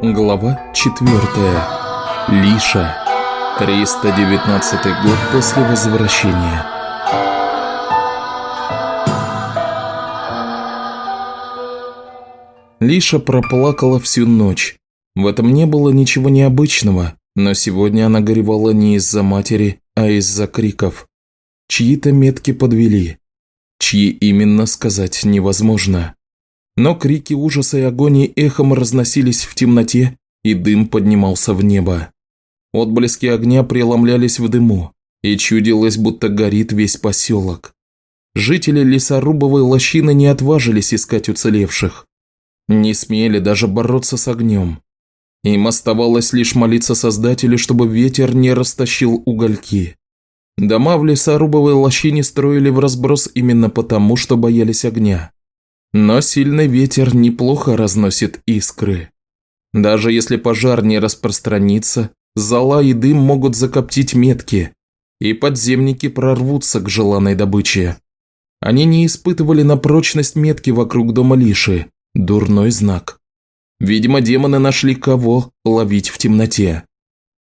Глава 4. Лиша. 319 год после возвращения. Лиша проплакала всю ночь. В этом не было ничего необычного, но сегодня она горевала не из-за матери, а из-за криков. Чьи-то метки подвели. Чьи именно сказать невозможно. Но крики ужаса и агонии эхом разносились в темноте, и дым поднимался в небо. Отблески огня преломлялись в дыму, и чудилось, будто горит весь поселок. Жители лесорубовой лощины не отважились искать уцелевших. Не смели даже бороться с огнем. Им оставалось лишь молиться Создателю, чтобы ветер не растащил угольки. Дома в лесорубовой лощине строили в разброс именно потому, что боялись огня. Но сильный ветер неплохо разносит искры. Даже если пожар не распространится, зола и дым могут закоптить метки, и подземники прорвутся к желанной добыче. Они не испытывали на прочность метки вокруг дома Лиши, дурной знак. Видимо, демоны нашли кого ловить в темноте.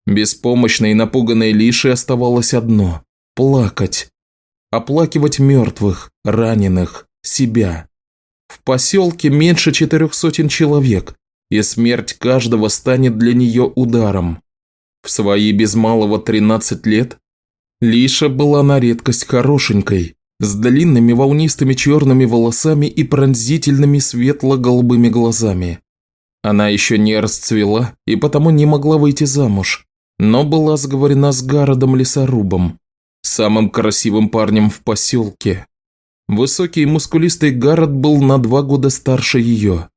Беспомощной и напуганной Лиши оставалось одно – плакать. Оплакивать мертвых, раненых, себя. В поселке меньше четырех сотен человек, и смерть каждого станет для нее ударом. В свои без малого 13 лет Лиша была на редкость хорошенькой, с длинными волнистыми черными волосами и пронзительными светло-голубыми глазами. Она еще не расцвела и потому не могла выйти замуж, но была сговорена с Гародом Лесорубом, самым красивым парнем в поселке. Высокий и мускулистый Гаррет был на два года старше ее.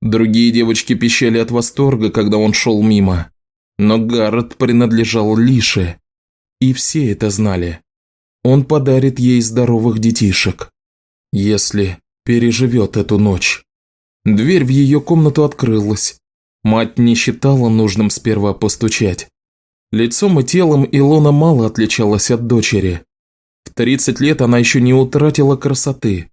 Другие девочки пищали от восторга, когда он шел мимо. Но Гаррет принадлежал Лише. И все это знали. Он подарит ей здоровых детишек. Если переживет эту ночь. Дверь в ее комнату открылась. Мать не считала нужным сперва постучать. Лицом и телом Илона мало отличалась от дочери. В 30 лет она еще не утратила красоты.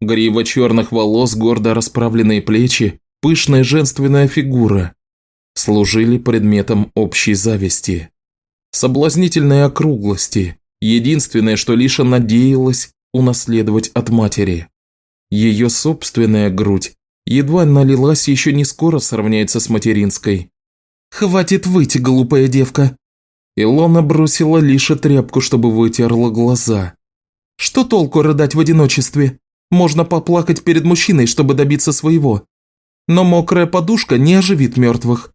Грива черных волос, гордо расправленные плечи, пышная женственная фигура служили предметом общей зависти. Соблазнительной округлости, единственное, что Лиша надеялась унаследовать от матери. Ее собственная грудь едва налилась еще не скоро сравняется с материнской. «Хватит выйти, глупая девка!» Илона бросила Лише тряпку, чтобы вытерла глаза. «Что толку рыдать в одиночестве? Можно поплакать перед мужчиной, чтобы добиться своего. Но мокрая подушка не оживит мертвых».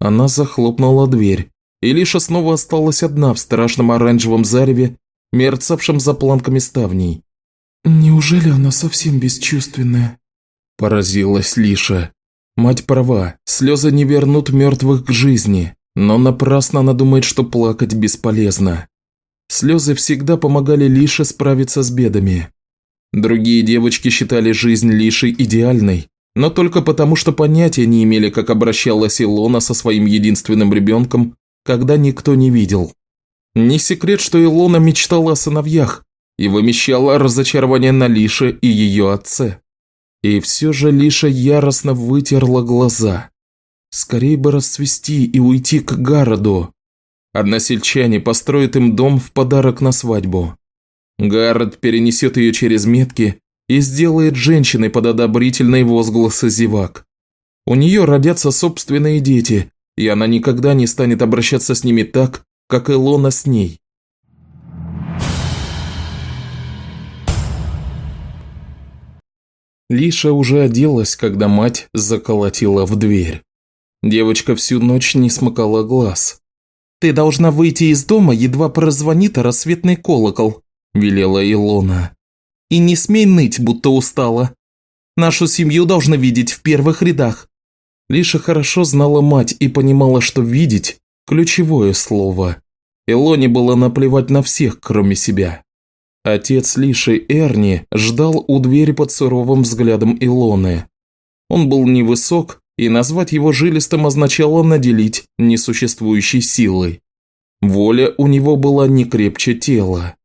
Она захлопнула дверь, и Лиша снова осталась одна в страшном оранжевом зареве, мерцавшем за планками ставней. «Неужели она совсем бесчувственная?» Поразилась Лиша. Мать права, слезы не вернут мертвых к жизни. Но напрасно она думает, что плакать бесполезно. Слезы всегда помогали Лише справиться с бедами. Другие девочки считали жизнь Лиши идеальной, но только потому, что понятия не имели, как обращалась Илона со своим единственным ребенком, когда никто не видел. Не секрет, что Илона мечтала о сыновьях и вымещала разочарование на Лише и ее отце. И все же Лиша яростно вытерла глаза. Скорее бы расцвести и уйти к городу. Односельчане построят им дом в подарок на свадьбу. Гаррет перенесет ее через метки и сделает женщиной под одобрительные возгласы зевак. У нее родятся собственные дети, и она никогда не станет обращаться с ними так, как Илона с ней. Лиша уже оделась, когда мать заколотила в дверь. Девочка всю ночь не смыкала глаз. «Ты должна выйти из дома, едва прозвонит рассветный колокол», – велела Илона. «И не смей ныть, будто устала. Нашу семью должны видеть в первых рядах». Лиша хорошо знала мать и понимала, что «видеть» – ключевое слово. Илоне было наплевать на всех, кроме себя. Отец Лиши Эрни ждал у двери под суровым взглядом Илоны. Он был невысок, и назвать его жилистым означало наделить несуществующей силой. Воля у него была не крепче тела.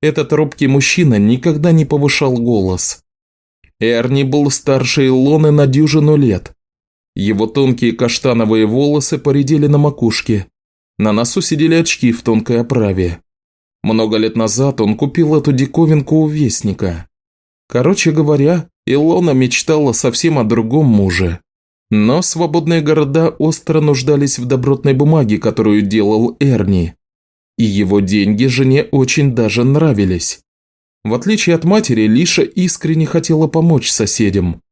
Этот робкий мужчина никогда не повышал голос. Эрни был старше Илоны на дюжину лет. Его тонкие каштановые волосы поредели на макушке. На носу сидели очки в тонкой оправе. Много лет назад он купил эту диковинку у Вестника. Короче говоря, Илона мечтала совсем о другом муже. Но свободные города остро нуждались в добротной бумаге, которую делал Эрни. И его деньги жене очень даже нравились. В отличие от матери, Лиша искренне хотела помочь соседям.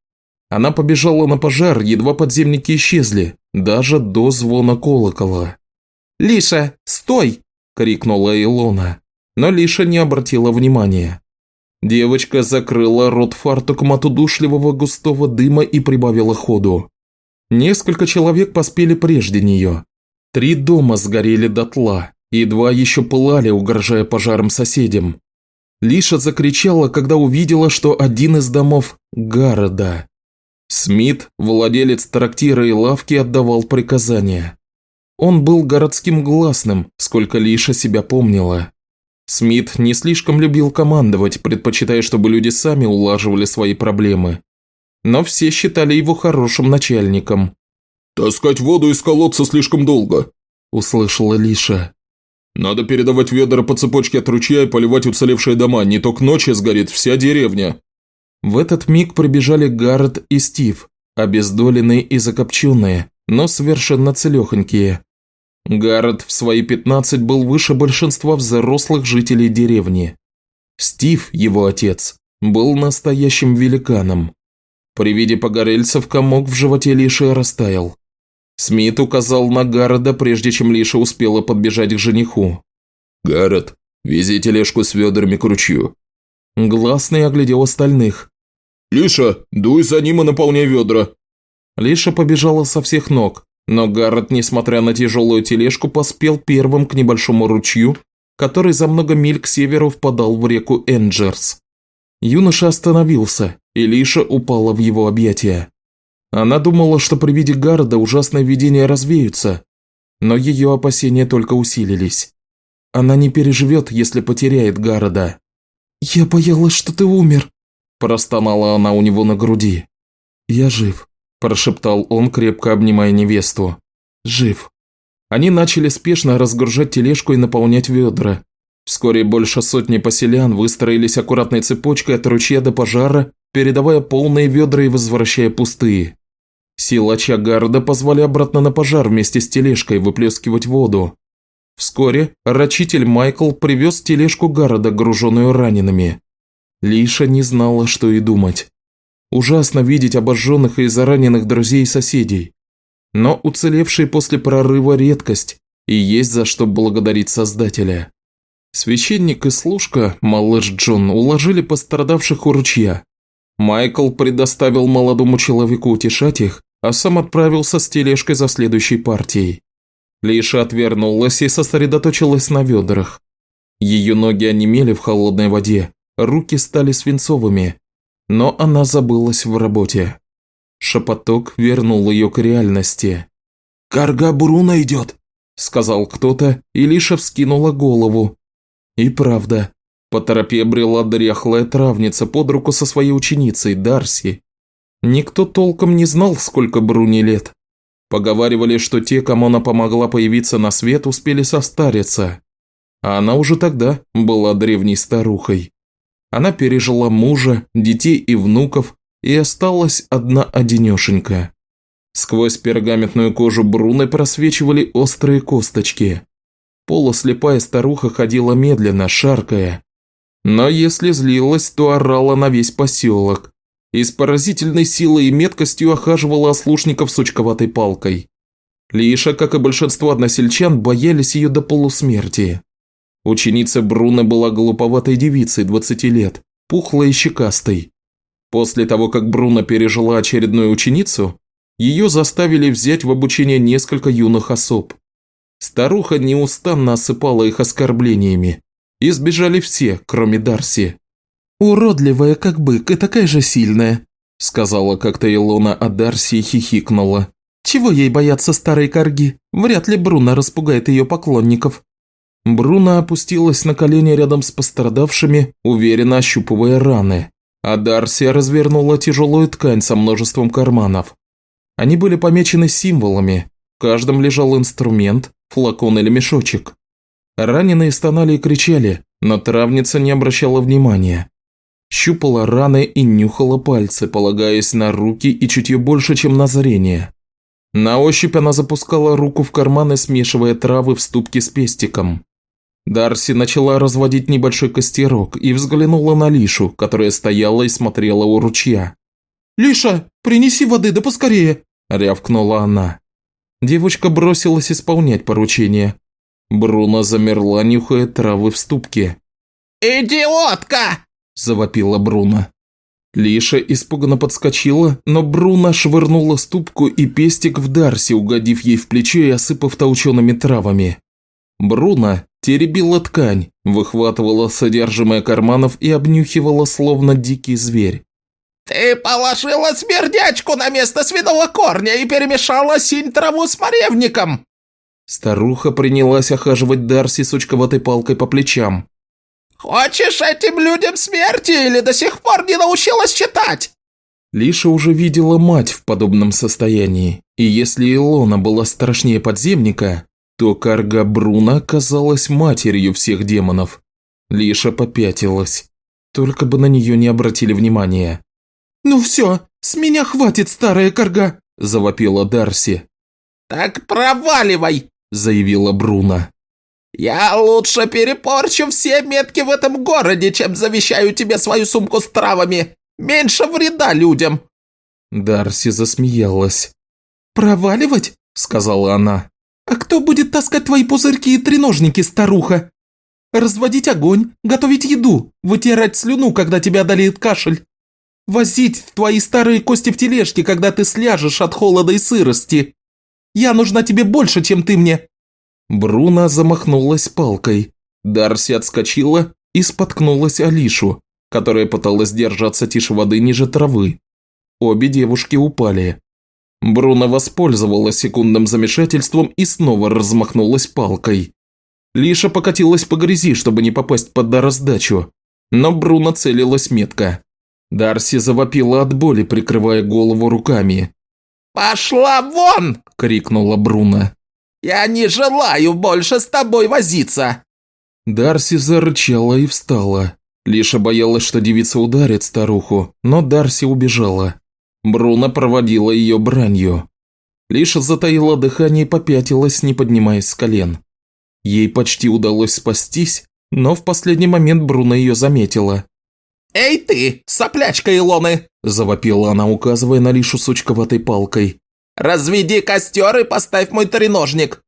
Она побежала на пожар, едва подземники исчезли, даже до звона колокола. «Лиша, стой!» – крикнула Илона. Но Лиша не обратила внимания. Девочка закрыла рот фартуком от удушливого густого дыма и прибавила ходу. Несколько человек поспели прежде нее. Три дома сгорели дотла, и два еще пылали, угрожая пожаром соседям. Лиша закричала, когда увидела, что один из домов – города. Смит, владелец трактира и лавки, отдавал приказания. Он был городским гласным, сколько Лиша себя помнила. Смит не слишком любил командовать, предпочитая, чтобы люди сами улаживали свои проблемы. Но все считали его хорошим начальником. «Таскать воду из колодца слишком долго», – услышала Лиша. «Надо передавать ведра по цепочке от ручья и поливать уцелевшие дома, не то к ночи сгорит вся деревня». В этот миг пробежали Гаррет и Стив, обездоленные и закопченные, но совершенно целехонькие. Гаррет в свои 15 был выше большинства взрослых жителей деревни. Стив, его отец, был настоящим великаном. При виде погорельцев комок в животе Лиши растаял. Смит указал на Гаррета, прежде чем Лиша успела подбежать к жениху. «Гаррет, вези тележку с ведрами к ручью». Гласный оглядел остальных. «Лиша, дуй за ним и наполняй ведра». Лиша побежала со всех ног, но Гаррет, несмотря на тяжелую тележку, поспел первым к небольшому ручью, который за много миль к северу впадал в реку Энджерс. Юноша остановился, и Лиша упала в его объятия. Она думала, что при виде Гарда ужасные видения развеются, но ее опасения только усилились. Она не переживет, если потеряет Гарода. «Я боялась, что ты умер», Простонала она у него на груди. «Я жив», – прошептал он, крепко обнимая невесту. «Жив». Они начали спешно разгружать тележку и наполнять ведра. Вскоре больше сотни поселян выстроились аккуратной цепочкой от ручья до пожара, передавая полные ведра и возвращая пустые. Сила Чагарда позвали обратно на пожар вместе с тележкой выплескивать воду. Вскоре рачитель Майкл привез тележку Гарода, груженную ранеными. Лиша не знала, что и думать. Ужасно видеть обожженных и зараненных друзей и соседей. Но уцелевшие после прорыва редкость, и есть за что благодарить Создателя. Священник и служка, малыш Джон, уложили пострадавших у ручья. Майкл предоставил молодому человеку утешать их, а сам отправился с тележкой за следующей партией. Лиша отвернулась и сосредоточилась на ведрах. Ее ноги онемели в холодной воде, руки стали свинцовыми, но она забылась в работе. Шепоток вернул ее к реальности. «Карга Бруна идет», – сказал кто-то, и Лиша вскинула голову. И правда, по тропе брела дряхлая травница под руку со своей ученицей Дарси. Никто толком не знал, сколько Бруни лет. Поговаривали, что те, кому она помогла появиться на свет, успели состариться. А она уже тогда была древней старухой. Она пережила мужа, детей и внуков и осталась одна-одинешенька. Сквозь пергаментную кожу Бруны просвечивали острые косточки. Полуслепая старуха ходила медленно, шаркая. Но если злилась, то орала на весь поселок. И с поразительной силой и меткостью охаживала ослушников сучковатой палкой. Лиша, как и большинство односельчан, боялись ее до полусмерти. Ученица Бруно была глуповатой девицей 20 лет, пухлой и щекастой. После того, как Бруно пережила очередную ученицу, ее заставили взять в обучение несколько юных особ. Старуха неустанно осыпала их оскорблениями. И сбежали все, кроме Дарси. «Уродливая, как бык, и такая же сильная», – сказала как-то Илона, а Дарси хихикнула. «Чего ей бояться старой корги? Вряд ли Бруно распугает ее поклонников». Бруно опустилась на колени рядом с пострадавшими, уверенно ощупывая раны, а Дарсия развернула тяжелую ткань со множеством карманов. Они были помечены символами, в каждом лежал инструмент, флакон или мешочек. Раненые стонали и кричали, но травница не обращала внимания. Щупала раны и нюхала пальцы, полагаясь на руки и чутье больше, чем на зрение. На ощупь она запускала руку в карман и смешивая травы в ступке с пестиком. Дарси начала разводить небольшой костерок и взглянула на Лишу, которая стояла и смотрела у ручья. «Лиша, принеси воды, да поскорее!» – рявкнула она. Девочка бросилась исполнять поручение. Бруно замерла, нюхая травы в ступке. «Идиотка!» – завопила Бруно. Лиша испуганно подскочила, но Бруно швырнула ступку и пестик в Дарси, угодив ей в плечо и осыпав толчеными травами. Бруно теребила ткань, выхватывала содержимое карманов и обнюхивала, словно дикий зверь. «Ты положила смердячку на место свиного корня и перемешала синь траву с моревником!» Старуха принялась охаживать Дарси сучковатой палкой по плечам. «Хочешь этим людям смерти или до сих пор не научилась читать?» Лиша уже видела мать в подобном состоянии, и если Илона была страшнее подземника, то Карга Бруна казалась матерью всех демонов. Лиша попятилась. Только бы на нее не обратили внимания. «Ну все, с меня хватит, старая Карга!» – завопила Дарси. «Так проваливай!» – заявила Бруна. «Я лучше перепорчу все метки в этом городе, чем завещаю тебе свою сумку с травами. Меньше вреда людям!» Дарси засмеялась. «Проваливать?» – сказала она. «А кто будет таскать твои пузырьки и треножники, старуха? Разводить огонь, готовить еду, вытирать слюну, когда тебя одолеет кашель. Возить твои старые кости в тележке, когда ты сляжешь от холода и сырости. Я нужна тебе больше, чем ты мне. Бруно замахнулась палкой. Дарси отскочила и споткнулась Алишу, которая пыталась держаться тише воды ниже травы. Обе девушки упали. Бруно воспользовалась секундным замешательством и снова размахнулась палкой. Лиша покатилась по грязи, чтобы не попасть под раздачу, но Бруно целилась метко. Дарси завопила от боли, прикрывая голову руками. «Пошла вон!» – крикнула Бруно. «Я не желаю больше с тобой возиться!» Дарси зарычала и встала. Лиша боялась, что девица ударит старуху, но Дарси убежала. Бруно проводила ее бранью. Лиша затаила дыхание и попятилась, не поднимаясь с колен. Ей почти удалось спастись, но в последний момент Бруно ее заметила. «Эй ты, соплячка Илоны!» – завопила она, указывая на Лишу сучковатой палкой. «Разведи костер и поставь мой треножник!»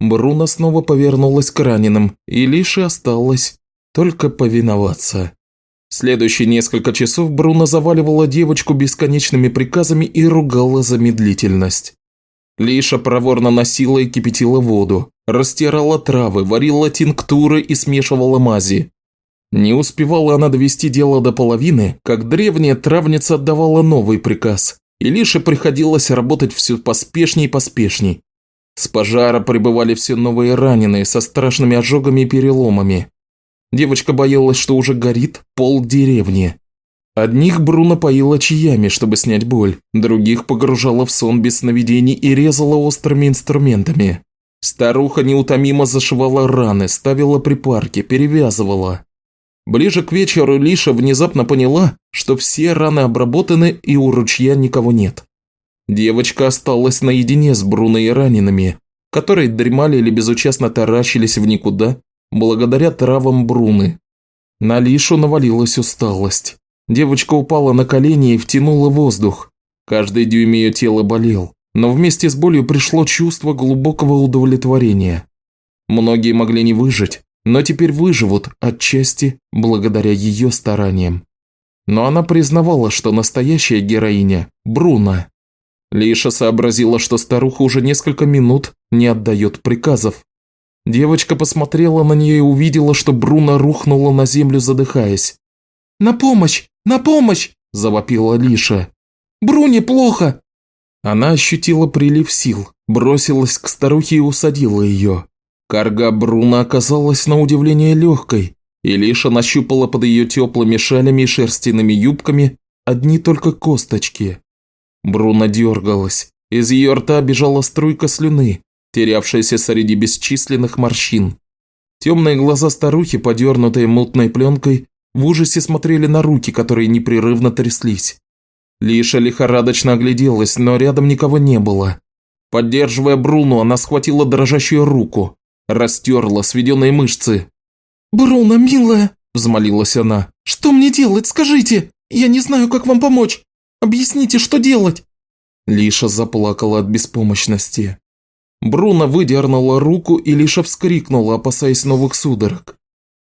Бруно снова повернулась к раненым, и Лише осталось только повиноваться. Следующие несколько часов Бруно заваливала девочку бесконечными приказами и ругала за медлительность. Лиша проворно носила и кипятила воду, растирала травы, варила тинктуры и смешивала мази. Не успевала она довести дело до половины, как древняя травница отдавала новый приказ, и Лише приходилось работать все поспешней и поспешней. С пожара прибывали все новые раненые со страшными ожогами и переломами. Девочка боялась, что уже горит пол деревни. Одних Бруно поила чаями, чтобы снять боль, других погружала в сон без сновидений и резала острыми инструментами. Старуха неутомимо зашивала раны, ставила припарки, перевязывала. Ближе к вечеру Лиша внезапно поняла, что все раны обработаны и у ручья никого нет. Девочка осталась наедине с Бруно и ранеными, которые дремали или безучастно таращились в никуда, благодаря травам Бруны. На Лишу навалилась усталость. Девочка упала на колени и втянула воздух. Каждый дюйм ее тела болел, но вместе с болью пришло чувство глубокого удовлетворения. Многие могли не выжить, но теперь выживут отчасти благодаря ее стараниям. Но она признавала, что настоящая героиня – Бруно. Лиша сообразила, что старуха уже несколько минут не отдает приказов. Девочка посмотрела на нее и увидела, что Бруно рухнула на землю, задыхаясь. «На помощь! На помощь!» – завопила Лиша. «Бруне плохо!» Она ощутила прилив сил, бросилась к старухе и усадила ее. Карга Бруно оказалась на удивление легкой, и Лиша нащупала под ее теплыми шалями и шерстяными юбками одни только косточки. Бруно дергалась, Из ее рта бежала струйка слюны, терявшаяся среди бесчисленных морщин. Темные глаза старухи, подернутые мутной пленкой, в ужасе смотрели на руки, которые непрерывно тряслись. Лиша лихорадочно огляделась, но рядом никого не было. Поддерживая Бруну, она схватила дрожащую руку, растерла сведенные мышцы. «Бруно, милая!» – взмолилась она. «Что мне делать, скажите? Я не знаю, как вам помочь. Объясните, что делать?» Лиша заплакала от беспомощности. Бруно выдернула руку и Лиша вскрикнула, опасаясь новых судорог.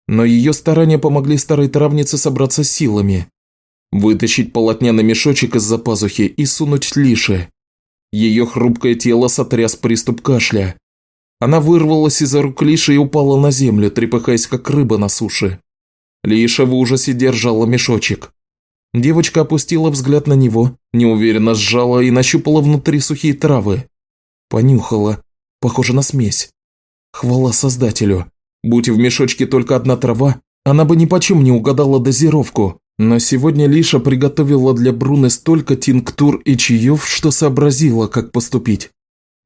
Но ее старания помогли старой травнице собраться силами. Вытащить полотняный мешочек из-за пазухи и сунуть Лише. Ее хрупкое тело сотряс приступ кашля. Она вырвалась из-за рук Лиши и упала на землю, трепыхаясь как рыба на суше. Лиша в ужасе держала мешочек. Девочка опустила взгляд на него, неуверенно сжала и нащупала внутри сухие травы. Понюхала. Похоже на смесь. Хвала создателю. Будь в мешочке только одна трава, она бы ни почем не угадала дозировку. Но сегодня Лиша приготовила для Бруны столько тинктур и чаев, что сообразила, как поступить.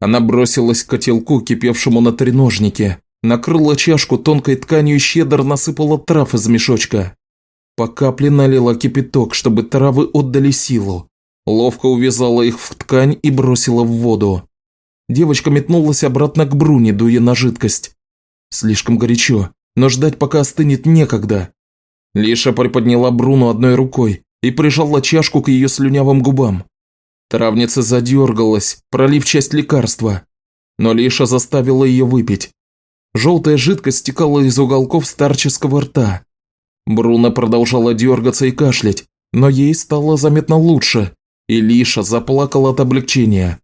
Она бросилась к котелку, кипевшему на треножнике, накрыла чашку тонкой тканью и щедро насыпала трав из мешочка. По капле налила кипяток, чтобы травы отдали силу. Ловко увязала их в ткань и бросила в воду. Девочка метнулась обратно к Бруне, дуя на жидкость. Слишком горячо, но ждать пока остынет некогда. Лиша приподняла Бруну одной рукой и прижала чашку к ее слюнявым губам. Травница задергалась, пролив часть лекарства, но Лиша заставила ее выпить. Желтая жидкость стекала из уголков старческого рта. Бруно продолжала дергаться и кашлять, но ей стало заметно лучше, и Лиша заплакала от облегчения.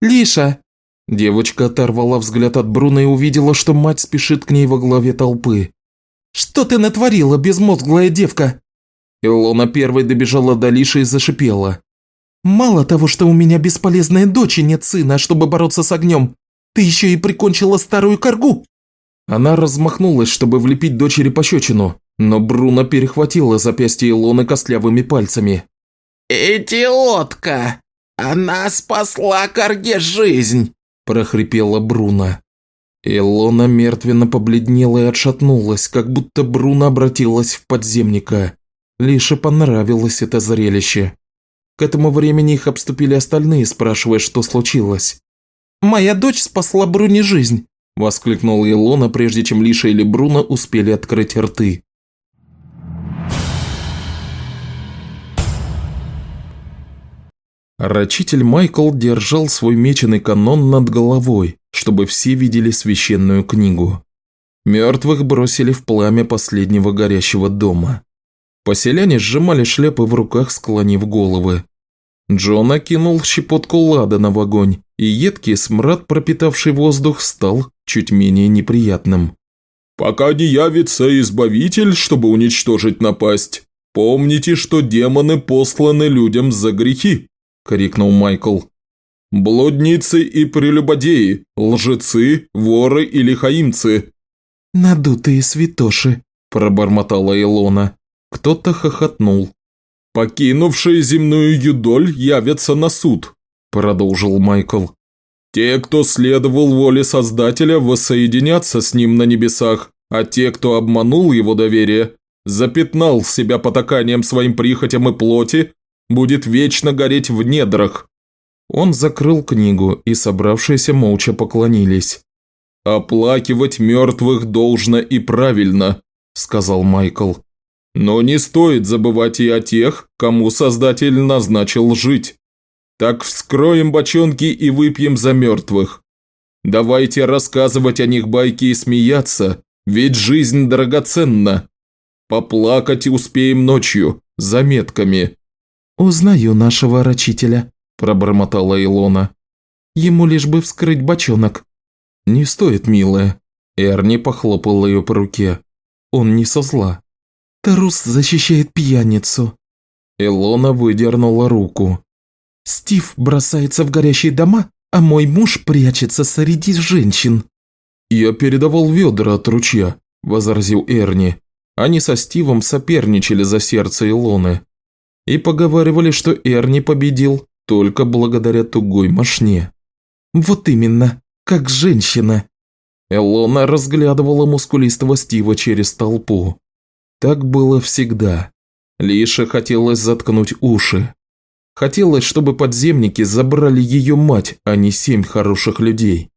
«Лиша!» Девочка оторвала взгляд от Бруно и увидела, что мать спешит к ней во главе толпы. «Что ты натворила, безмозглая девка?» Илона первой добежала до Лиши и зашипела. «Мало того, что у меня бесполезная дочь и нет сына, чтобы бороться с огнем, ты еще и прикончила старую коргу!» Она размахнулась, чтобы влепить дочери пощечину, но Бруно перехватила запястье Илоны костлявыми пальцами. «Идиотка! Она спасла корге жизнь!» – прохрипела Бруно. Илона мертвенно побледнела и отшатнулась, как будто Бруно обратилась в подземника. Лише понравилось это зрелище. К этому времени их обступили остальные, спрашивая, что случилось. «Моя дочь спасла Бруне жизнь!» – воскликнула Илона, прежде чем Лиша или Бруно успели открыть рты. Рачитель Майкл держал свой меченый канон над головой, чтобы все видели священную книгу. Мертвых бросили в пламя последнего горящего дома. Поселяне сжимали шляпы в руках, склонив головы. Джон окинул щепотку ладана в огонь, и едкий смрад, пропитавший воздух, стал чуть менее неприятным. «Пока не явится Избавитель, чтобы уничтожить напасть, помните, что демоны посланы людям за грехи». – крикнул Майкл. «Блудницы и прелюбодеи, лжецы, воры и лихаимцы». «Надутые святоши», – пробормотала Илона. Кто-то хохотнул. «Покинувшие земную юдоль явятся на суд», – продолжил Майкл. «Те, кто следовал воле Создателя, воссоединятся с ним на небесах, а те, кто обманул его доверие, запятнал себя потаканием своим прихотям и плоти, будет вечно гореть в недрах». Он закрыл книгу, и собравшиеся молча поклонились. «Оплакивать мертвых должно и правильно», – сказал Майкл. «Но не стоит забывать и о тех, кому Создатель назначил жить. Так вскроем бочонки и выпьем за мертвых. Давайте рассказывать о них байки и смеяться, ведь жизнь драгоценна. Поплакать успеем ночью, заметками. «Узнаю нашего рачителя», – пробормотала Илона. «Ему лишь бы вскрыть бочонок». «Не стоит, милая». Эрни похлопал ее по руке. Он не со зла. «Трус защищает пьяницу». Илона выдернула руку. «Стив бросается в горящие дома, а мой муж прячется среди женщин». «Я передавал ведра от ручья», – возразил Эрни. Они со Стивом соперничали за сердце Илоны и поговаривали, что Эрни победил, только благодаря тугой мошне. Вот именно, как женщина. Элона разглядывала мускулистого Стива через толпу. Так было всегда. Лише хотелось заткнуть уши. Хотелось, чтобы подземники забрали ее мать, а не семь хороших людей.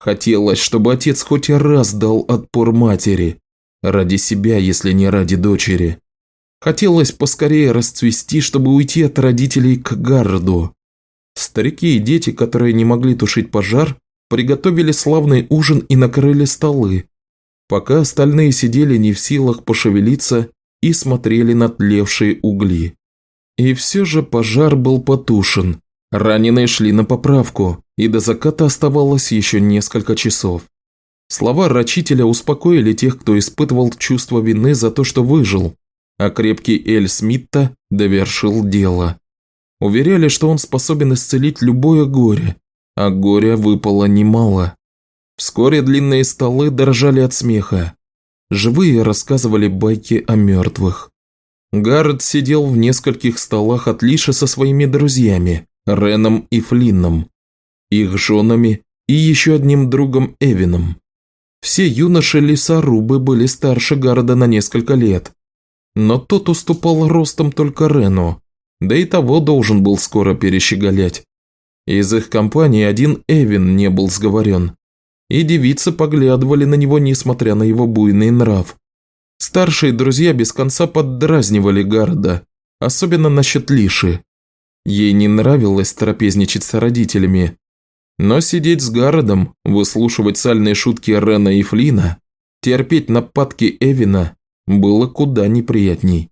Хотелось, чтобы отец хоть раз дал отпор матери. Ради себя, если не ради дочери. Хотелось поскорее расцвести, чтобы уйти от родителей к Гарду. Старики и дети, которые не могли тушить пожар, приготовили славный ужин и накрыли столы, пока остальные сидели не в силах пошевелиться и смотрели на тлевшие угли. И все же пожар был потушен, раненые шли на поправку, и до заката оставалось еще несколько часов. Слова рачителя успокоили тех, кто испытывал чувство вины за то, что выжил, а крепкий Эль Смитта довершил дело. Уверяли, что он способен исцелить любое горе, а горя выпало немало. Вскоре длинные столы дрожали от смеха. Живые рассказывали байки о мертвых. Гаррет сидел в нескольких столах от Лиша со своими друзьями, Реном и Флинном, их женами и еще одним другом Эвином. Все юноши-лесорубы были старше Гарда на несколько лет, но тот уступал ростом только Рену, да и того должен был скоро перещеголять. Из их компании один Эвин не был сговорен, и девицы поглядывали на него, несмотря на его буйный нрав. Старшие друзья без конца поддразнивали Гарда, особенно насчет Лиши. Ей не нравилось трапезничать с родителями, но сидеть с Гародом, выслушивать сальные шутки Рена и Флина, терпеть нападки Эвина было куда неприятней.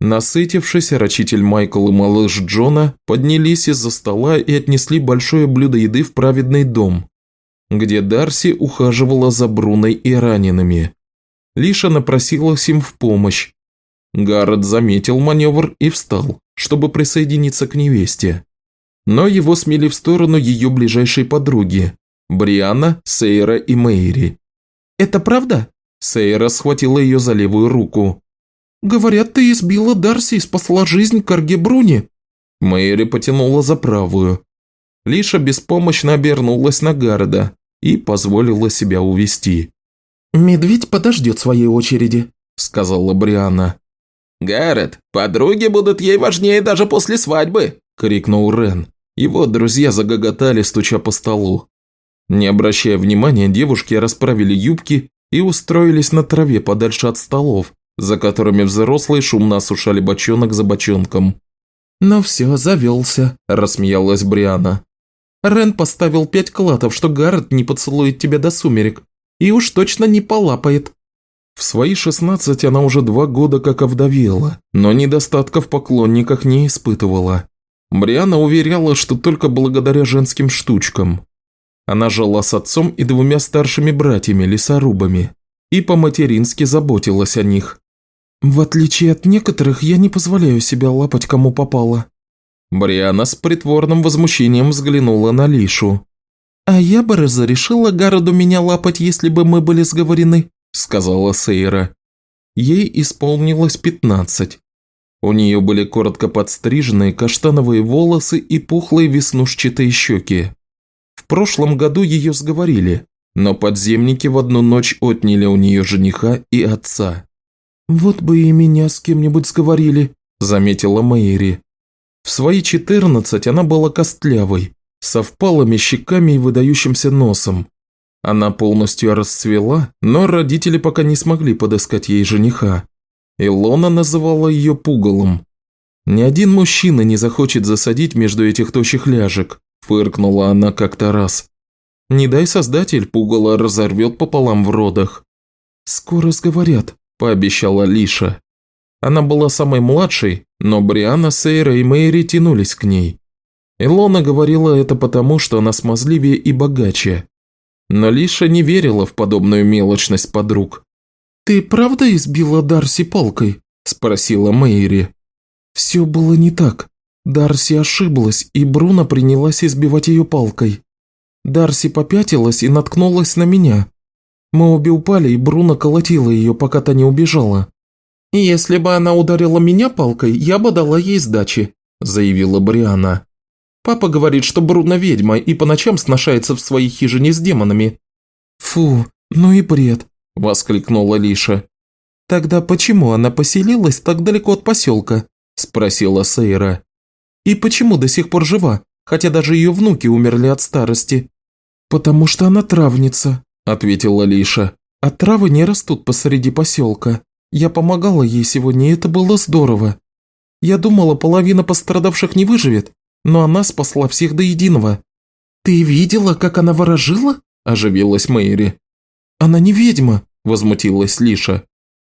Насытившись, рачитель Майкл и малыш Джона поднялись из-за стола и отнесли большое блюдо еды в праведный дом, где Дарси ухаживала за Бруной и ранеными. Лиша напросилась им в помощь. Гаррет заметил маневр и встал, чтобы присоединиться к невесте. Но его смели в сторону ее ближайшей подруги – Бриана, Сейра и Мэйри. «Это правда?» Сейра схватила ее за левую руку. «Говорят, ты избила Дарси и спасла жизнь Карге Бруни». Мэри потянула за правую. Лиша беспомощно обернулась на Гарда и позволила себя увести. «Медведь подождет своей очереди», – сказала Бриана. «Гаррет, подруги будут ей важнее даже после свадьбы», – крикнул Рен. Его друзья загоготали, стуча по столу. Не обращая внимания, девушки расправили юбки и устроились на траве подальше от столов, за которыми взрослые шумно осушали бочонок за бочонком. «Ну все, завелся», – рассмеялась Бриана. «Рен поставил пять клатов, что Гаррет не поцелует тебя до сумерек, и уж точно не полапает». В свои шестнадцать она уже два года как овдовела, но недостатка в поклонниках не испытывала. Бриана уверяла, что только благодаря женским штучкам. Она жила с отцом и двумя старшими братьями-лесорубами и по-матерински заботилась о них. «В отличие от некоторых, я не позволяю себя лапать кому попало». Бриана с притворным возмущением взглянула на Лишу. «А я бы разрешила городу меня лапать, если бы мы были сговорены», сказала Сейра. Ей исполнилось пятнадцать. У нее были коротко подстриженные каштановые волосы и пухлые веснушчатые щеки. В прошлом году ее сговорили, но подземники в одну ночь отняли у нее жениха и отца. «Вот бы и меня с кем-нибудь сговорили», – заметила Мэйри. В свои четырнадцать она была костлявой, со впалыми щеками и выдающимся носом. Она полностью расцвела, но родители пока не смогли подыскать ей жениха. Илона называла ее пугалом. «Ни один мужчина не захочет засадить между этих тощих ляжек», – фыркнула она как-то раз. «Не дай создатель, пугало разорвет пополам в родах». «Скоро сговорят», – пообещала Лиша. Она была самой младшей, но Бриана, Сейра и Мэйри тянулись к ней. Илона говорила это потому, что она смазливее и богаче. Но Лиша не верила в подобную мелочность подруг. «Ты правда избила Дарси палкой?» – спросила Мэйри. «Все было не так. Дарси ошиблась, и Бруно принялась избивать ее палкой. Дарси попятилась и наткнулась на меня. Мы обе упали, и Бруно колотила ее, пока та не убежала. «Если бы она ударила меня палкой, я бы дала ей сдачи», – заявила Бриана. Папа говорит, что Бруно ведьма и по ночам сношается в своей хижине с демонами». «Фу, ну и бред», – воскликнула Лиша. «Тогда почему она поселилась так далеко от поселка?» – спросила Сейра. «И почему до сих пор жива, хотя даже ее внуки умерли от старости?» «Потому что она травница», – ответила Лиша. «А травы не растут посреди поселка. Я помогала ей сегодня, и это было здорово. Я думала, половина пострадавших не выживет, но она спасла всех до единого». «Ты видела, как она ворожила?» – оживилась Мэйри. «Она не ведьма», – возмутилась Лиша.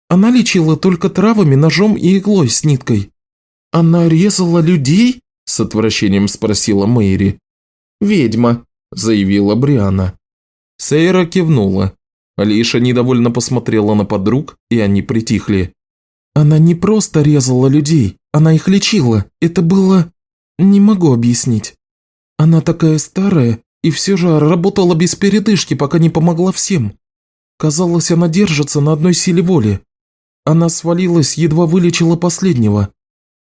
«Она лечила только травами, ножом и иглой с ниткой». «Она резала людей?» – с отвращением спросила Мэйри. «Ведьма», – заявила Бриана. Сейра кивнула. Лиша недовольно посмотрела на подруг, и они притихли. «Она не просто резала людей, она их лечила. Это было... Не могу объяснить. Она такая старая, и все же работала без передышки, пока не помогла всем. Казалось, она держится на одной силе воли. Она свалилась, едва вылечила последнего.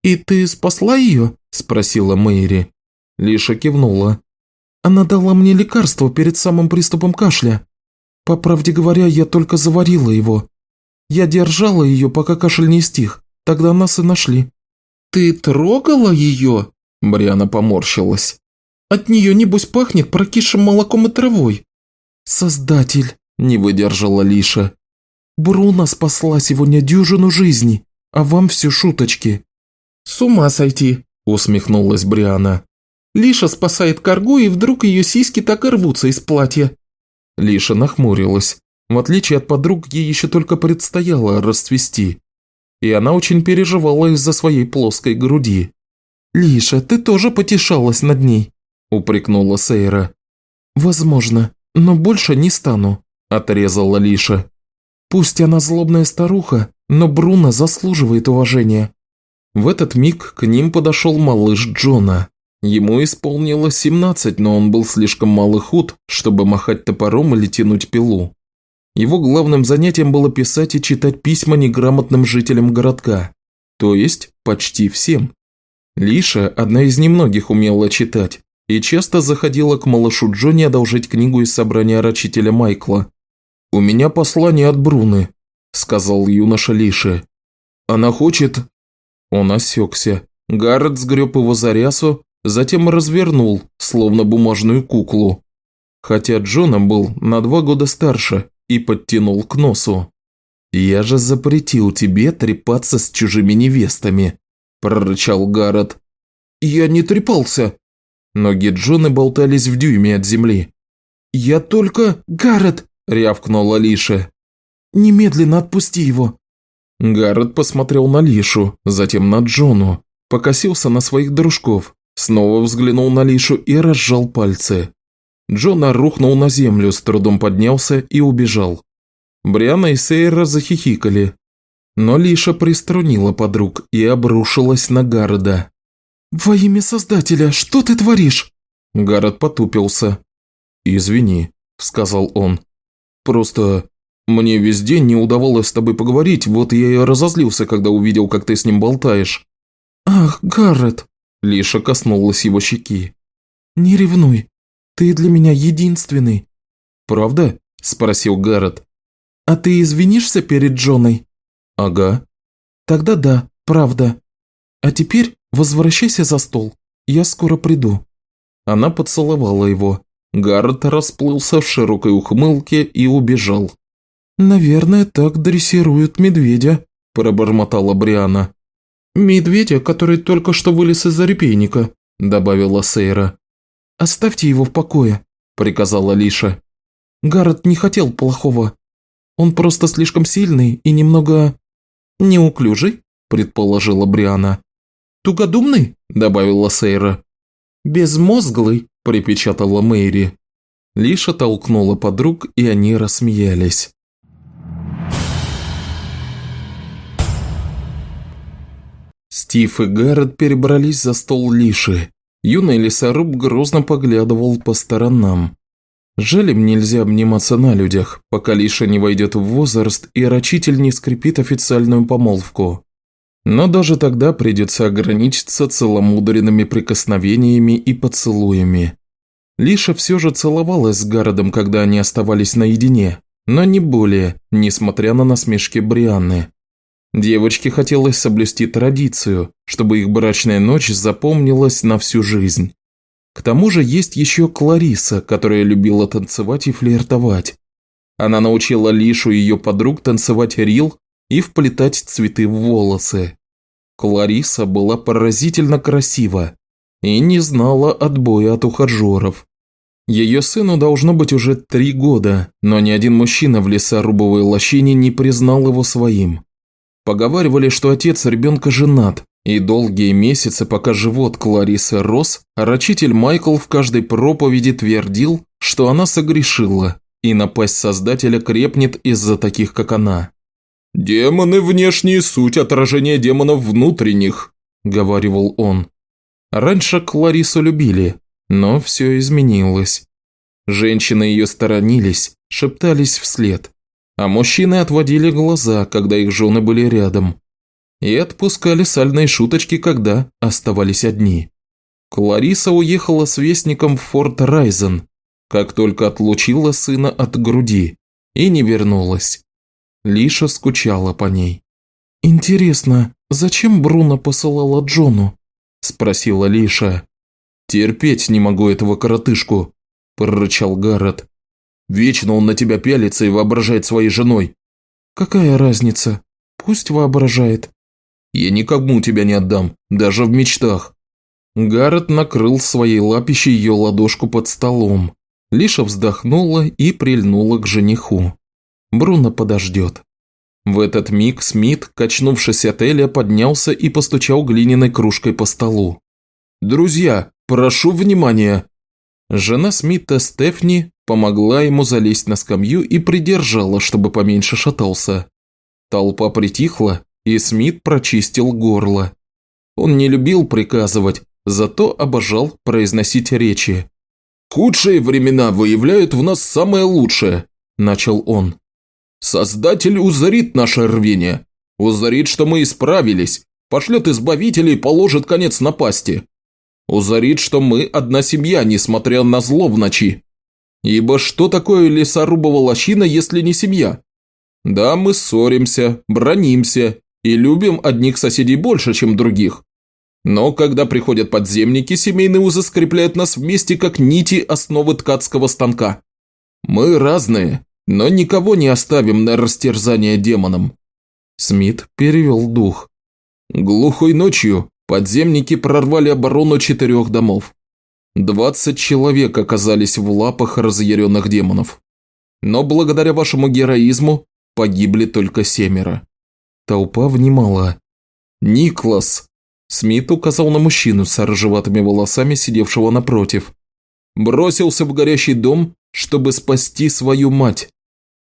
«И ты спасла ее?» – спросила Мэри. Лиша кивнула. Она дала мне лекарство перед самым приступом кашля. По правде говоря, я только заварила его. Я держала ее, пока кашель не стих. Тогда нас и нашли». «Ты трогала ее?» – Бриана поморщилась. «От нее, небось, пахнет прокисшим молоком и травой». «Создатель», – не выдержала Лиша. «Бруно спасла сегодня дюжину жизней, а вам все шуточки». «С ума сойти», – усмехнулась Бриана. Лиша спасает коргу, и вдруг ее сиськи так и рвутся из платья. Лиша нахмурилась. В отличие от подруг, ей еще только предстояло расцвести. И она очень переживала из-за своей плоской груди. «Лиша, ты тоже потешалась над ней», – упрекнула Сейра. «Возможно, но больше не стану», – отрезала Лиша. «Пусть она злобная старуха, но Бруно заслуживает уважения». В этот миг к ним подошел малыш Джона. Ему исполнилось 17, но он был слишком мал и худ, чтобы махать топором или тянуть пилу. Его главным занятием было писать и читать письма неграмотным жителям городка, то есть почти всем. Лиша, одна из немногих, умела читать и часто заходила к малышу Джонни одолжить книгу из собрания рачителя Майкла. «У меня послание от Бруны», – сказал юноша Лише. «Она хочет...» Он осекся. Гаррет сгреб его за рясу, затем развернул, словно бумажную куклу. Хотя Джона был на два года старше и подтянул к носу. «Я же запретил тебе трепаться с чужими невестами», – прорычал Гаррет. «Я не трепался». Ноги Джона болтались в дюйме от земли. «Я только... Гаррет!» – рявкнула Лиша. «Немедленно отпусти его!» Гаррет посмотрел на Лишу, затем на Джону, покосился на своих дружков, Снова взглянул на Лишу и разжал пальцы. Джона рухнул на землю, с трудом поднялся и убежал. Бриана и Сейра захихикали. Но Лиша приструнила подруг и обрушилась на Гарда. «Во имя Создателя, что ты творишь?» Гаррет потупился. «Извини», – сказал он. «Просто мне весь день не удавалось с тобой поговорить, вот я и разозлился, когда увидел, как ты с ним болтаешь». «Ах, Гаррет!» Лиша коснулась его щеки. «Не ревнуй. Ты для меня единственный». «Правда?» – спросил Гаррет. «А ты извинишься перед Джоной?» «Ага». «Тогда да, правда. А теперь возвращайся за стол. Я скоро приду». Она поцеловала его. Гаррет расплылся в широкой ухмылке и убежал. «Наверное, так дрессируют медведя», – пробормотала Бриана. «Медведя, который только что вылез из-за репейника», – добавила Сейра. «Оставьте его в покое», – приказала Лиша. Гаррет не хотел плохого. Он просто слишком сильный и немного... неуклюжий, предположила Бриана. «Тугодумный?» – добавила Сейра. «Безмозглый», – припечатала Мэйри. Лиша толкнула подруг, и они рассмеялись. Стив и Гаррет перебрались за стол Лиши. Юный лесоруб грозно поглядывал по сторонам. Жаль им нельзя обниматься на людях, пока Лиша не войдет в возраст и рачитель не скрепит официальную помолвку. Но даже тогда придется ограничиться целомудренными прикосновениями и поцелуями. Лиша все же целовалась с Гародом, когда они оставались наедине, но не более, несмотря на насмешки Брианны. Девочке хотелось соблюсти традицию, чтобы их брачная ночь запомнилась на всю жизнь. К тому же есть еще Клариса, которая любила танцевать и флиртовать. Она научила Лишу и ее подруг танцевать рил и вплетать цветы в волосы. Клариса была поразительно красива и не знала отбоя от ухажеров. Ее сыну должно быть уже три года, но ни один мужчина в лесорубовой лощине не признал его своим. Поговаривали, что отец ребенка женат, и долгие месяцы, пока живот Кларисы рос, рачитель Майкл в каждой проповеди твердил, что она согрешила, и напасть Создателя крепнет из-за таких, как она. «Демоны внешние – суть отражения демонов внутренних», – говаривал он. Раньше Кларису любили, но все изменилось. Женщины ее сторонились, шептались вслед, а мужчины отводили глаза, когда их жены были рядом, и отпускали сальные шуточки, когда оставались одни. Клариса уехала с вестником в Форт Райзен, как только отлучила сына от груди, и не вернулась. Лиша скучала по ней. «Интересно, зачем Бруно посылала Джону?» – спросила Лиша. «Терпеть не могу этого коротышку», – прорычал Гаррет. «Вечно он на тебя пялится и воображает своей женой». «Какая разница? Пусть воображает». «Я никому тебя не отдам, даже в мечтах». Гаррет накрыл своей лапищей ее ладошку под столом. Лиша вздохнула и прильнула к жениху. Бруно подождет. В этот миг Смит, качнувшись от Эля, поднялся и постучал глиняной кружкой по столу. «Друзья, прошу внимания!» Жена Смита Стефни помогла ему залезть на скамью и придержала, чтобы поменьше шатался. Толпа притихла, и Смит прочистил горло. Он не любил приказывать, зато обожал произносить речи. «Худшие времена выявляют в нас самое лучшее», – начал он. «Создатель узрит наше рвение, узрит, что мы исправились, пошлет избавителей и положит конец напасти. Узрит, что мы одна семья, несмотря на зло в ночи. Ибо что такое лесорубова лощина, если не семья? Да, мы ссоримся, бронимся и любим одних соседей больше, чем других. Но когда приходят подземники, семейные узы скрепляют нас вместе, как нити основы ткацкого станка. Мы разные, но никого не оставим на растерзание демонам. Смит перевел дух. Глухой ночью подземники прорвали оборону четырех домов. Двадцать человек оказались в лапах разъяренных демонов. Но благодаря вашему героизму погибли только семеро. Толпа внимала. «Никлас!» Смит указал на мужчину с рыжеватыми волосами, сидевшего напротив. «Бросился в горящий дом, чтобы спасти свою мать».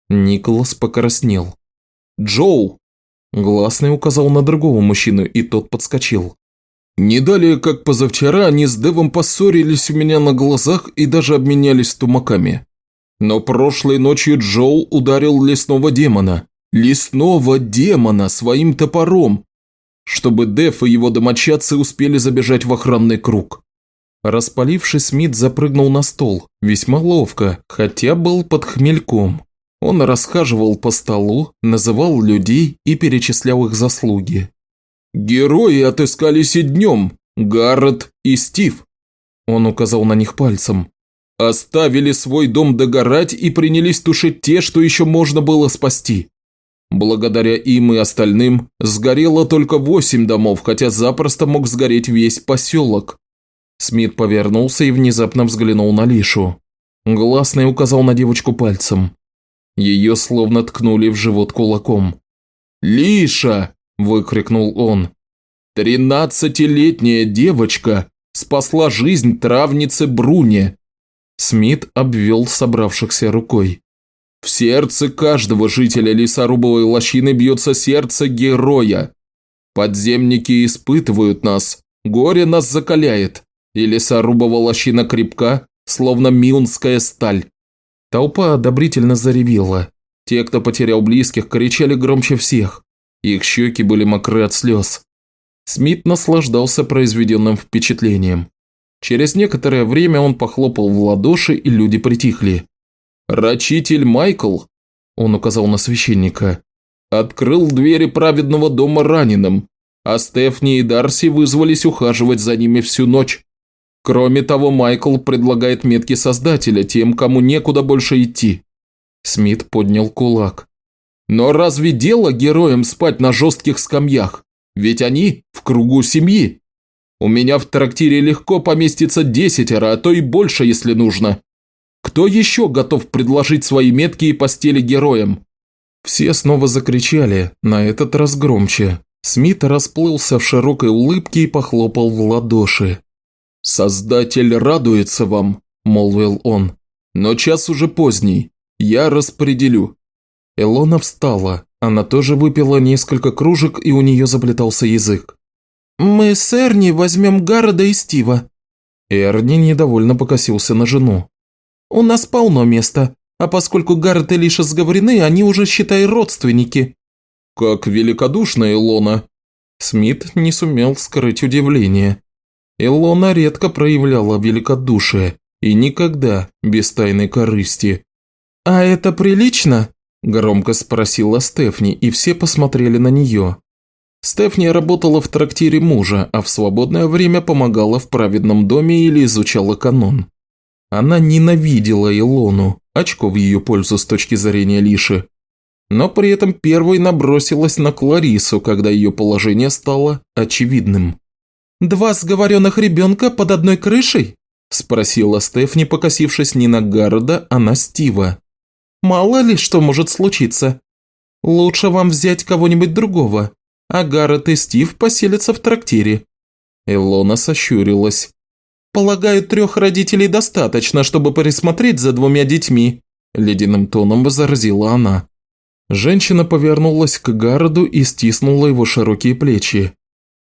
Николас покраснел. «Джоу!» Гласный указал на другого мужчину, и тот подскочил. «Не далее, как позавчера, они с Девом поссорились у меня на глазах и даже обменялись тумаками. Но прошлой ночью Джоу ударил лесного демона. Лесного демона своим топором, чтобы Деф и его домочадцы успели забежать в охранный круг. Распалившись, Смит запрыгнул на стол, весьма ловко, хотя был под хмельком. Он расхаживал по столу, называл людей и перечислял их заслуги. «Герои отыскались и днем, Гаррет и Стив», – он указал на них пальцем. «Оставили свой дом догорать и принялись тушить те, что еще можно было спасти. Благодаря им и остальным сгорело только восемь домов, хотя запросто мог сгореть весь поселок. Смит повернулся и внезапно взглянул на Лишу. Гласный указал на девочку пальцем. Ее словно ткнули в живот кулаком. «Лиша!» – выкрикнул он. «Тринадцатилетняя девочка спасла жизнь травницы Бруне!» Смит обвел собравшихся рукой. В сердце каждого жителя лесорубовой лощины бьется сердце героя. Подземники испытывают нас, горе нас закаляет, и лесорубова лощина крепка, словно миунская сталь. Толпа одобрительно заревела. Те, кто потерял близких, кричали громче всех. Их щеки были мокры от слез. Смит наслаждался произведенным впечатлением. Через некоторое время он похлопал в ладоши, и люди притихли. «Рачитель Майкл», – он указал на священника, – открыл двери праведного дома раненым, а Стефни и Дарси вызвались ухаживать за ними всю ночь. Кроме того, Майкл предлагает метки Создателя тем, кому некуда больше идти. Смит поднял кулак. Но разве дело героям спать на жестких скамьях? Ведь они в кругу семьи. У меня в трактире легко поместится десятеро, а то и больше, если нужно. Кто еще готов предложить свои метки и постели героям? Все снова закричали, на этот раз громче. Смит расплылся в широкой улыбке и похлопал в ладоши. «Создатель радуется вам», – молвил он. «Но час уже поздний. Я распределю». Элона встала. Она тоже выпила несколько кружек, и у нее заплетался язык. «Мы с Эрни возьмем Гарода и Стива». Эрни недовольно покосился на жену. «У нас полно места, а поскольку Гаррет и Лиша сговорены, они уже, считай, родственники». «Как великодушно, Илона!» Смит не сумел скрыть удивление. Илона редко проявляла великодушие и никогда без тайной корысти. «А это прилично?» – громко спросила Стефни, и все посмотрели на нее. Стефни работала в трактире мужа, а в свободное время помогала в праведном доме или изучала канон. Она ненавидела Илону, очко в ее пользу с точки зрения Лиши, но при этом первой набросилась на Кларису, когда ее положение стало очевидным. «Два сговоренных ребенка под одной крышей?» – спросила Стефни, покосившись не на Гарда, а на Стива. «Мало ли что может случиться. Лучше вам взять кого-нибудь другого, а Гаррет и Стив поселятся в трактире». Илона сощурилась. «Полагаю, трех родителей достаточно, чтобы присмотреть за двумя детьми», – ледяным тоном возразила она. Женщина повернулась к Гарроду и стиснула его широкие плечи.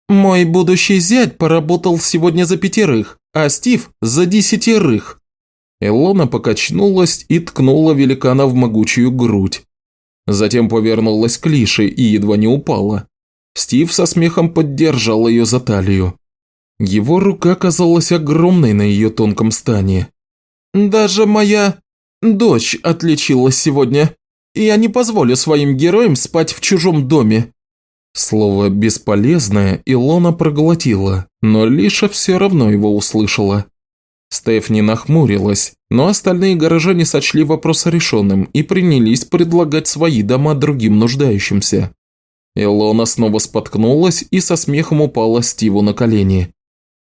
«Мой будущий зять поработал сегодня за пятерых, а Стив – за десятерых». Элона покачнулась и ткнула великана в могучую грудь. Затем повернулась к Лише и едва не упала. Стив со смехом поддержал ее за талию. Его рука казалась огромной на ее тонком стане. «Даже моя дочь отличилась сегодня. Я не позволю своим героям спать в чужом доме». Слово «бесполезное» Илона проглотила, но Лиша все равно его услышала. Стефни нахмурилась, но остальные горожане сочли вопрос решенным и принялись предлагать свои дома другим нуждающимся. Илона снова споткнулась и со смехом упала Стиву на колени.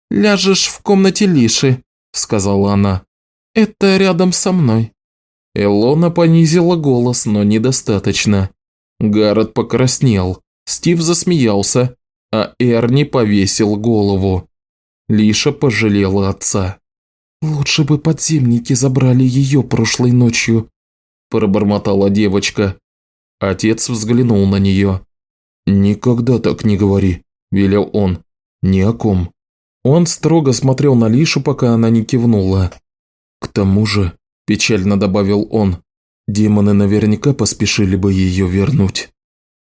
«Ляжешь в комнате Лиши», – сказала она. «Это рядом со мной». Илона понизила голос, но недостаточно. Гаррет покраснел, Стив засмеялся, а Эрни повесил голову. Лиша пожалела отца. «Лучше бы подземники забрали ее прошлой ночью», – пробормотала девочка. Отец взглянул на нее. «Никогда так не говори», – велел он. «Ни о ком». Он строго смотрел на Лишу, пока она не кивнула. «К тому же», – печально добавил он, – «демоны наверняка поспешили бы ее вернуть».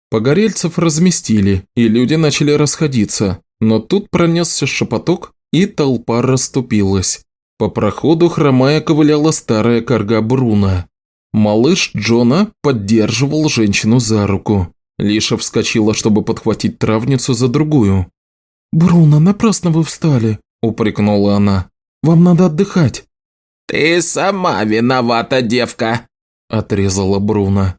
Погорельцев разместили, и люди начали расходиться, но тут пронесся шепоток, и толпа расступилась. По проходу хромая ковыляла старая корга Бруна. Малыш Джона поддерживал женщину за руку. Лиша вскочила, чтобы подхватить травницу за другую. «Бруно, напрасно вы встали», – упрекнула она. «Вам надо отдыхать». «Ты сама виновата, девка», – отрезала Бруно.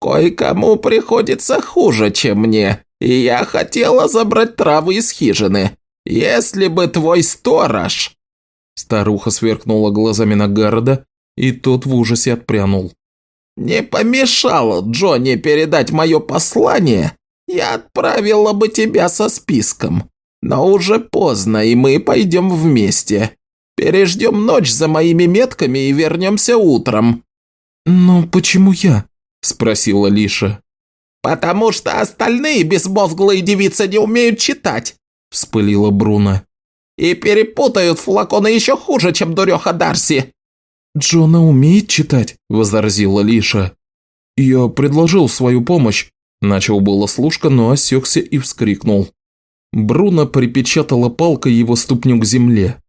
«Кое-кому приходится хуже, чем мне, и я хотела забрать травы из хижины. Если бы твой сторож...» Старуха сверкнула глазами на Гарда, и тот в ужасе отпрянул. «Не помешало Джонни передать мое послание, я отправила бы тебя со списком. Но уже поздно, и мы пойдем вместе. Переждем ночь за моими метками и вернемся утром». «Но почему я?» – спросила Лиша. «Потому что остальные безмозглые девицы не умеют читать», – вспылила Бруно. «И перепутают флаконы еще хуже, чем дуреха Дарси». «Джона умеет читать», – возразила Лиша. «Я предложил свою помощь», – начал было служка, но осекся и вскрикнул. Бруно припечатала палкой его ступню к земле.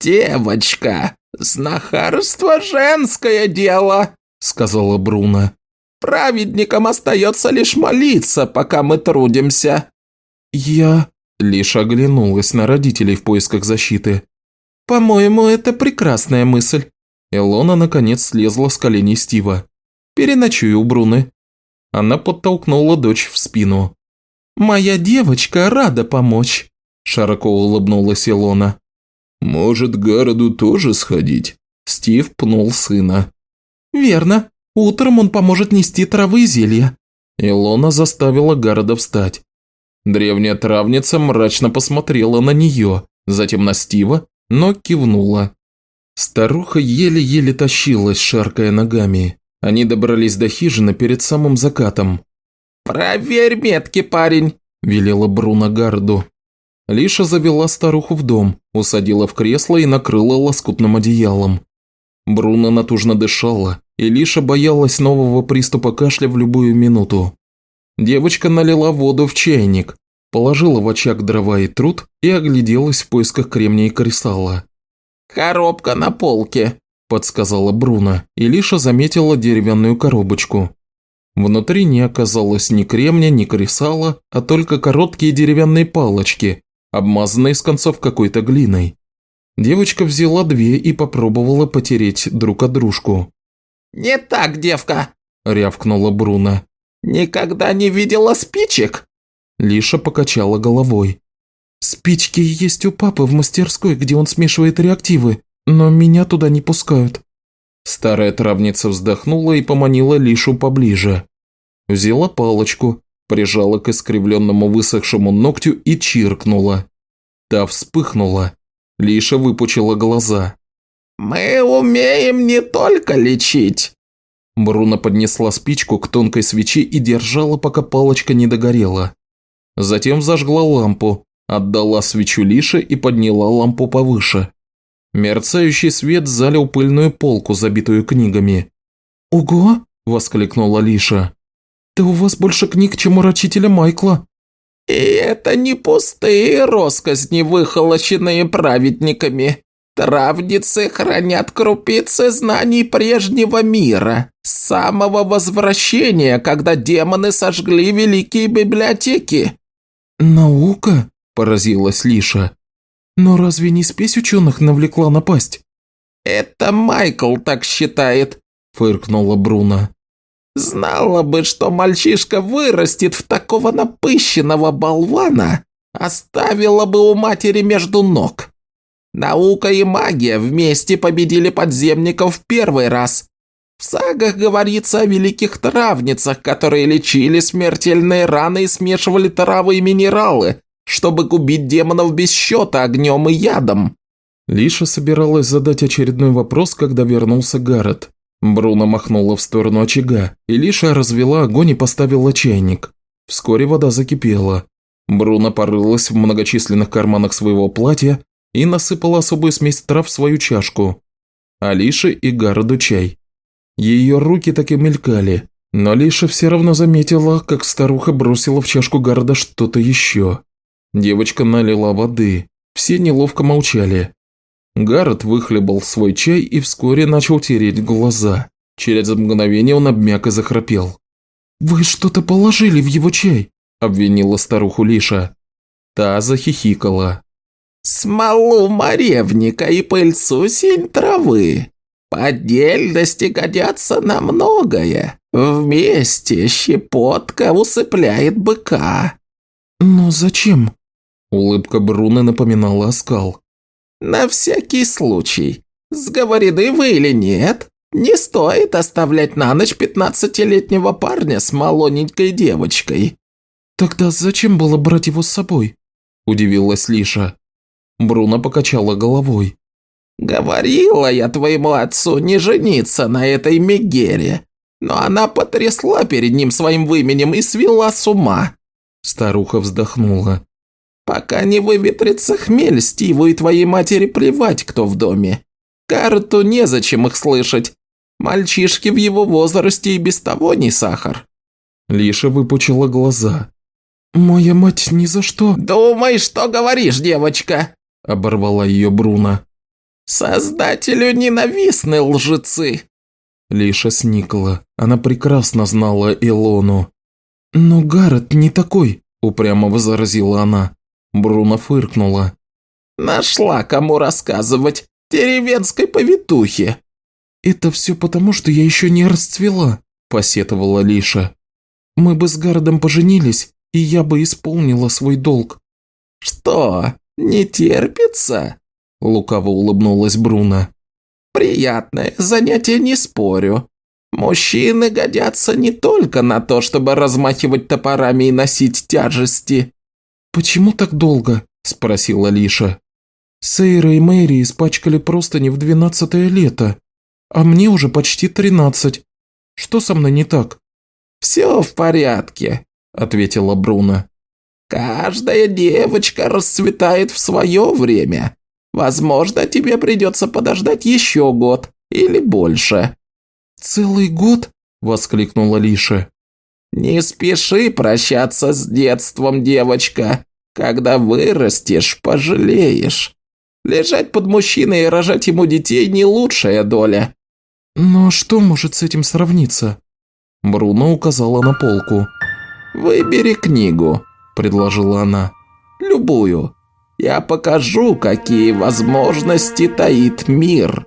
«Девочка, знахарство – женское дело», – сказала Бруно. «Праведникам остается лишь молиться, пока мы трудимся». «Я...» – лишь оглянулась на родителей в поисках защиты. «По-моему, это прекрасная мысль». Элона наконец слезла с коленей Стива. «Переночую у Бруны». Она подтолкнула дочь в спину. «Моя девочка рада помочь», – широко улыбнулась Илона. «Может, городу тоже сходить?» Стив пнул сына. «Верно. Утром он поможет нести травы и зелья». Илона заставила Гарода встать. Древняя травница мрачно посмотрела на нее, затем на Стива, но кивнула. Старуха еле-еле тащилась, шаркая ногами. Они добрались до хижины перед самым закатом. «Проверь метки, парень», – велела Бруно Гарду. Лиша завела старуху в дом, усадила в кресло и накрыла лоскутным одеялом. Бруно натужно дышала, и Лиша боялась нового приступа кашля в любую минуту. Девочка налила воду в чайник, положила в очаг дрова и труд и огляделась в поисках кремния и кристалла. «Коробка на полке», – подсказала Бруно, и Лиша заметила деревянную коробочку. Внутри не оказалось ни кремня, ни кресала, а только короткие деревянные палочки, обмазанные с концов какой-то глиной. Девочка взяла две и попробовала потереть друг от дружку. «Не так, девка!» – рявкнула Бруно. «Никогда не видела спичек!» Лиша покачала головой. «Спички есть у папы в мастерской, где он смешивает реактивы, но меня туда не пускают». Старая травница вздохнула и поманила Лишу поближе. Взяла палочку, прижала к искривленному высохшему ногтю и чиркнула. Та вспыхнула. Лиша выпучила глаза. «Мы умеем не только лечить!» Бруно поднесла спичку к тонкой свече и держала, пока палочка не догорела. Затем зажгла лампу, отдала свечу Лише и подняла лампу повыше. Мерцающий свет залил пыльную полку, забитую книгами. «Ого!» – воскликнула Лиша. «Да у вас больше книг, чем у рачителя Майкла». «И это не пустые росказни, выхолощенные праведниками. Травницы хранят крупицы знаний прежнего мира, с самого возвращения, когда демоны сожгли великие библиотеки». «Наука?» – поразилась Лиша. Но разве не спесь ученых навлекла напасть? Это Майкл так считает, фыркнула Бруно. Знала бы, что мальчишка вырастет в такого напыщенного болвана, оставила бы у матери между ног. Наука и магия вместе победили подземников в первый раз. В сагах говорится о великих травницах, которые лечили смертельные раны и смешивали травы и минералы, чтобы губить демонов без счета огнем и ядом». Лиша собиралась задать очередной вопрос, когда вернулся Гаррет. Бруно махнула в сторону очага, и Лиша развела огонь и поставила чайник. Вскоре вода закипела. Бруно порылась в многочисленных карманах своего платья и насыпала особую смесь трав в свою чашку. А Лише и Гарреду чай. Ее руки так и мелькали, но Лиша все равно заметила, как старуха бросила в чашку Гарда что-то еще. Девочка налила воды. Все неловко молчали. Гаррет выхлебал свой чай и вскоре начал тереть глаза. Через мгновение он обмяк и захрапел. «Вы что-то положили в его чай?» – обвинила старуху Лиша. Та захихикала. «Смолу моревника и пыльцу синь травы. По отдельности годятся на многое. Вместе щепотка усыпляет быка». «Но зачем?» Улыбка Бруны напоминала оскал. «На всякий случай. Сговорены вы или нет, не стоит оставлять на ночь пятнадцатилетнего парня с молоденькой девочкой». «Тогда зачем было брать его с собой?» – удивилась Лиша. Бруно покачала головой. «Говорила я твоему отцу не жениться на этой Мегере, но она потрясла перед ним своим выменем и свела с ума». Старуха вздохнула. Пока не выветрится хмель, Стиву и твоей матери плевать, кто в доме. Карту незачем их слышать. Мальчишки в его возрасте и без того не сахар». Лиша выпучила глаза. «Моя мать ни за что...» «Думай, что говоришь, девочка!» – оборвала ее Бруно. «Создателю ненавистны лжецы!» Лиша сникла. Она прекрасно знала Илону. «Но Гаррет не такой», – упрямо возразила она. Бруно фыркнула. «Нашла, кому рассказывать. Деревенской повитухе». «Это все потому, что я еще не расцвела», – посетовала Лиша. «Мы бы с Гарретом поженились, и я бы исполнила свой долг». «Что, не терпится?» – лукаво улыбнулась Бруно. «Приятное занятие, не спорю. Мужчины годятся не только на то, чтобы размахивать топорами и носить тяжести». «Почему так долго?» – спросила Лиша. «Сейра и Мэри испачкали просто не в двенадцатое лето, а мне уже почти тринадцать. Что со мной не так?» «Все в порядке», – ответила Бруно. «Каждая девочка расцветает в свое время. Возможно, тебе придется подождать еще год или больше». «Целый год?» – воскликнула Лиша. «Не спеши прощаться с детством, девочка. Когда вырастешь, пожалеешь. Лежать под мужчиной и рожать ему детей – не лучшая доля». «Но что может с этим сравниться?» Бруно указала на полку. «Выбери книгу», – предложила она. «Любую. Я покажу, какие возможности таит мир».